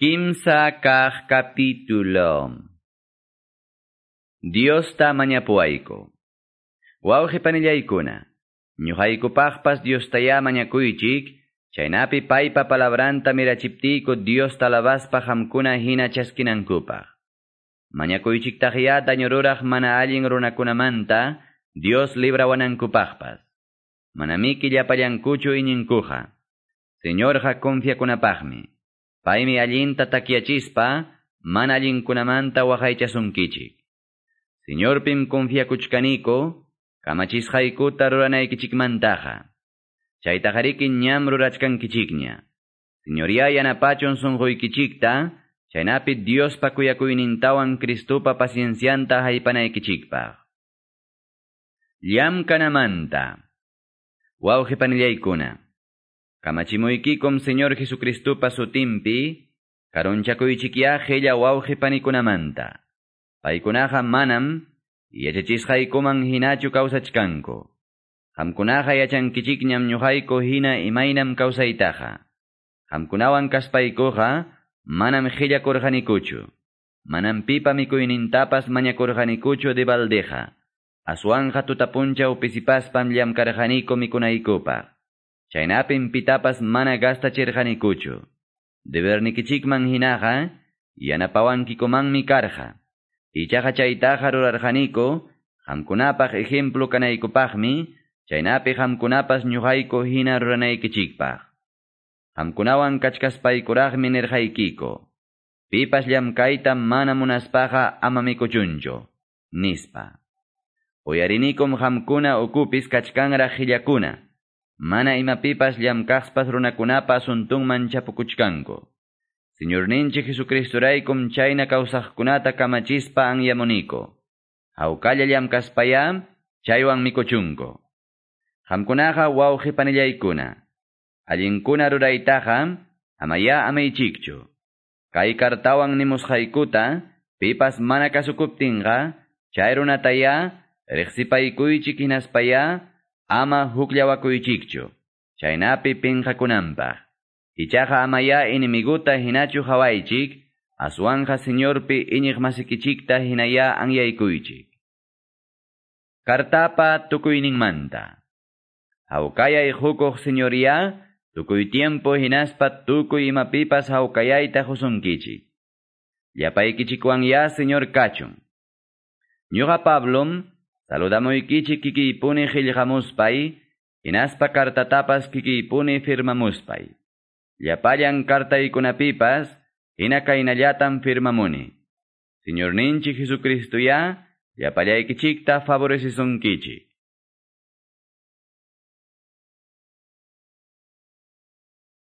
Kimsa kah capítulo. Dios ta mañapuayko. Wauji panillaykuna. Ñuhaykupaqpas Dios taya mañakuychik, chaynapi paypa palabranta mirachiptiko Dios talabaspa hamkuna hina chaskinankupaq. Mañakuychiktaqya dañururaq mana allin runakunamanta, Dios librawanankupas. Manamiki llapallankuchu iñinkuja. Señorja confiakunapaqmi. Paymi allinta takiachispa, mana allinkunamanta waqaychasunkichik. Señorpim confiakuchkaniko, kamachisqaykuta ruranaykichikmantaqa. Chaytajariki ñam rurachkankichikña. Señoría yanapachon sunquykichikta, chaynapi Diospa kuyakuynintawan Cristupa paciencianta haypanaykichikpaq. Llam kanamanta. Kamachimuykikum Señor Jesucristupa sutimpi, wauji panikunamanta. Paykunaqa manam, yachachisqaykuman hinachu kawsachkanku. Hamkunaqa yachankichikñam ñuqayku hina imaynam kawsaytaqa. Hamkunawan kaspaykuqa, manam hillakurqanikuchu. Manam pipa mikuynintapas mañakurqanikuchu de baldeja. Aswanja tutapunchaw pisipaspam llamkarqaniku mikunaykupaq. Chaynapim pitapas mana gastachirqanikuchu. Debernikichikman hinaqa, yanapawankikumanmi karqa. Ichaqa chaytaqa rurarqaniku, hamkunapaq ejemplo kanaykupaqmi, chaynapi hamkunapas ñuqayku hina ruranaykichikpaq. Hamkunawan kachkaspaykuraqmi nirqaykiko. Pipas llamkayta mana munaspaqa ama mikuchunchu, nispa. Uyarinikum hamkuna ukupis kachkanraq hillakuna. Mana imapipas llamkaqspas runakunapa asuntunman chapukuchkanku. Señorninchik Jesucristuraykum chayna kawsaqkunata kamachispa anyamuniko. Hawkalla llamkaspaya, chaywan mikuchunku. Hamkunaqa wawqi panillaykuna. Allinkuna amaya amaychikchu. Kay kartawan nimusqaykuta, pipas mana kasukuptinqa, chay runataya, ama huklawakuychikchu. Chaynapi pinqakunanpaq. Ichaqa amaya inimiguta hinachu hawaychik, aswanja señorpi iñiq masikichikta hinaya anyaykuychik. Kartapa tukuyninmanta. Hawkayay hukuq señoría, tukuy tiempo hinaspa tukuy imapipas hawkayayta husunkichik. Llapaykichikwan ya señor kachun. Ñuqa Pablom, saludamuykichik kikiypuni qillqamuspay, hinaspa kartatapas kikiypuni firmamuspay. Llapallan kartaykunapipas, hina kaynallatam firmamuni. Señor ninchi Jesucristo ya, llapallaykichikta favorecisunkichik.